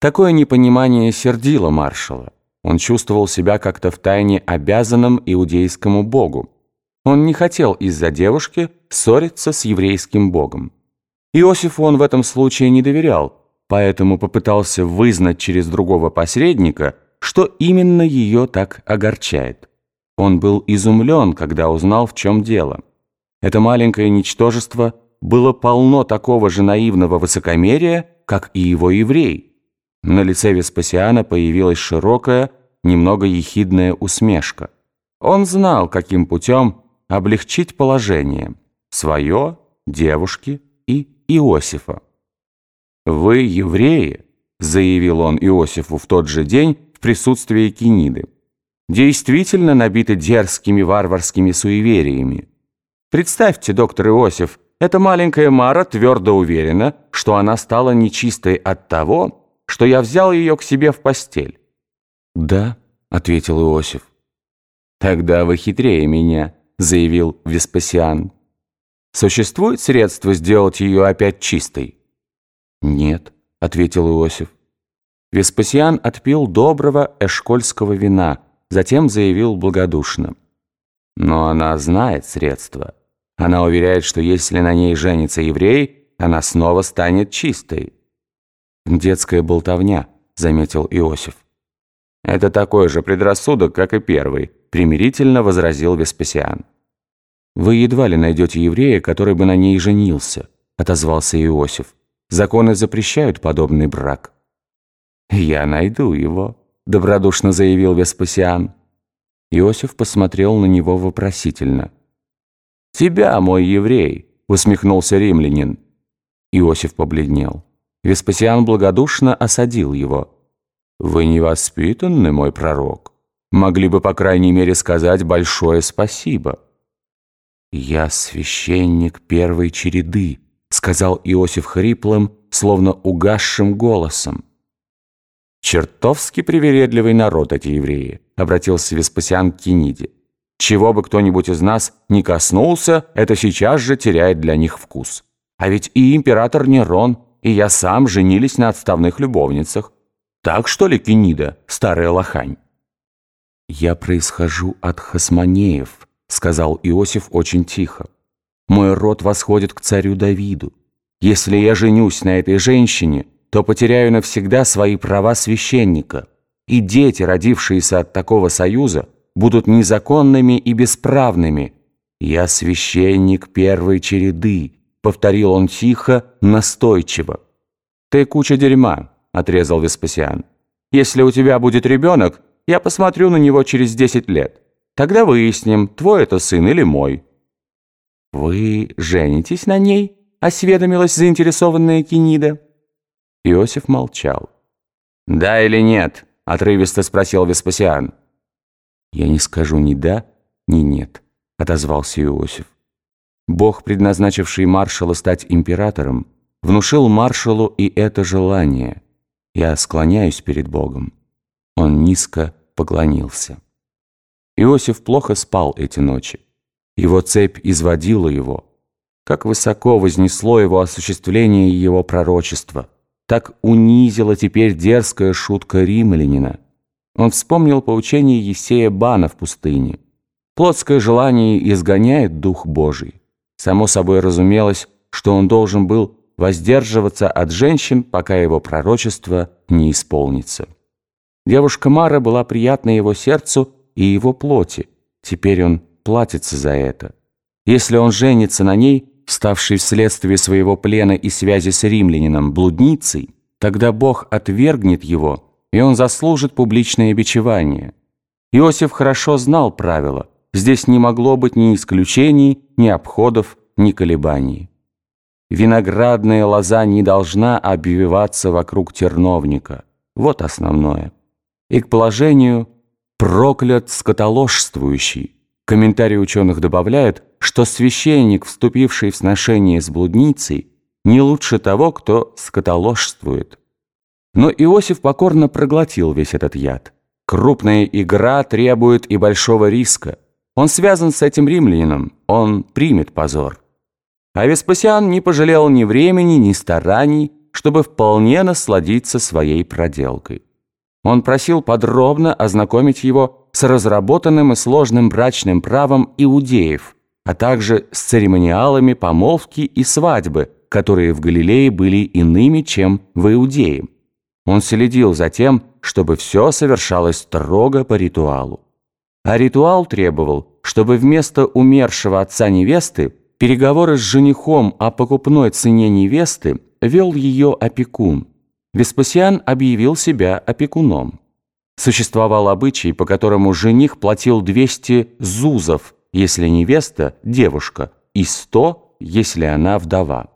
Такое непонимание сердило маршала. Он чувствовал себя как-то втайне обязанным иудейскому богу. Он не хотел из-за девушки ссориться с еврейским богом. Иосифу он в этом случае не доверял, поэтому попытался вызнать через другого посредника, что именно ее так огорчает. Он был изумлен, когда узнал, в чем дело. Это маленькое ничтожество было полно такого же наивного высокомерия, как и его еврей. На лице Веспасиана появилась широкая, немного ехидная усмешка. Он знал, каким путем облегчить положение – свое, девушки и Иосифа. «Вы евреи», – заявил он Иосифу в тот же день в присутствии Кениды, «действительно набиты дерзкими варварскими суевериями. Представьте, доктор Иосиф, эта маленькая Мара твердо уверена, что она стала нечистой от того, что я взял ее к себе в постель». «Да», — ответил Иосиф. «Тогда вы хитрее меня», — заявил Веспасиан. «Существует средство сделать ее опять чистой?» «Нет», — ответил Иосиф. Веспасиан отпил доброго эшкольского вина, затем заявил благодушно. «Но она знает средства. Она уверяет, что если на ней женится еврей, она снова станет чистой. «Детская болтовня», — заметил Иосиф. «Это такой же предрассудок, как и первый», — примирительно возразил Веспасиан. «Вы едва ли найдете еврея, который бы на ней женился», — отозвался Иосиф. «Законы запрещают подобный брак». «Я найду его», — добродушно заявил Веспасиан. Иосиф посмотрел на него вопросительно. «Тебя, мой еврей», — усмехнулся римлянин. Иосиф побледнел. Веспасиан благодушно осадил его. «Вы невоспитанный, мой пророк. Могли бы, по крайней мере, сказать большое спасибо». «Я священник первой череды», — сказал Иосиф хриплым, словно угасшим голосом. «Чертовски привередливый народ эти евреи», — обратился Веспасиан к Кениде. «Чего бы кто-нибудь из нас не коснулся, это сейчас же теряет для них вкус. А ведь и император Нерон и я сам женились на отставных любовницах. Так что ли, Кенида, старая лохань?» «Я происхожу от хасманеев», — сказал Иосиф очень тихо. «Мой род восходит к царю Давиду. Если я женюсь на этой женщине, то потеряю навсегда свои права священника, и дети, родившиеся от такого союза, будут незаконными и бесправными. Я священник первой череды, повторил он тихо, настойчиво. «Ты куча дерьма», — отрезал Веспасиан. «Если у тебя будет ребенок, я посмотрю на него через десять лет. Тогда выясним, твой это сын или мой». «Вы женитесь на ней?» — осведомилась заинтересованная Кенида. Иосиф молчал. «Да или нет?» — отрывисто спросил Веспасиан. «Я не скажу ни да, ни нет», — отозвался Иосиф. Бог, предназначивший маршала стать императором, внушил маршалу и это желание. Я склоняюсь перед Богом. Он низко поклонился. Иосиф плохо спал эти ночи. Его цепь изводила его. Как высоко вознесло его осуществление его пророчества. Так унизила теперь дерзкая шутка римлянина. Он вспомнил поучение Есея Бана в пустыне. Плотское желание изгоняет Дух Божий. Само собой разумелось, что он должен был воздерживаться от женщин, пока его пророчество не исполнится. Девушка Мара была приятна его сердцу и его плоти. Теперь он платится за это. Если он женится на ней, ставшей вследствие своего плена и связи с римлянином блудницей, тогда Бог отвергнет его, и он заслужит публичное бичевание. Иосиф хорошо знал правила – Здесь не могло быть ни исключений, ни обходов, ни колебаний. Виноградная лоза не должна обвиваться вокруг терновника. Вот основное. И к положению «проклят скотоложствующий». Комментарий ученых добавляет, что священник, вступивший в сношение с блудницей, не лучше того, кто скотоложствует. Но Иосиф покорно проглотил весь этот яд. Крупная игра требует и большого риска – он связан с этим римлянином, он примет позор. А Веспасиан не пожалел ни времени, ни стараний, чтобы вполне насладиться своей проделкой. Он просил подробно ознакомить его с разработанным и сложным брачным правом иудеев, а также с церемониалами помолвки и свадьбы, которые в Галилее были иными, чем в Иудее. Он следил за тем, чтобы все совершалось строго по ритуалу. А ритуал требовал, чтобы вместо умершего отца невесты переговоры с женихом о покупной цене невесты вел ее опекун. Веспасиан объявил себя опекуном. Существовал обычай, по которому жених платил 200 зузов, если невеста – девушка, и 100, если она вдова.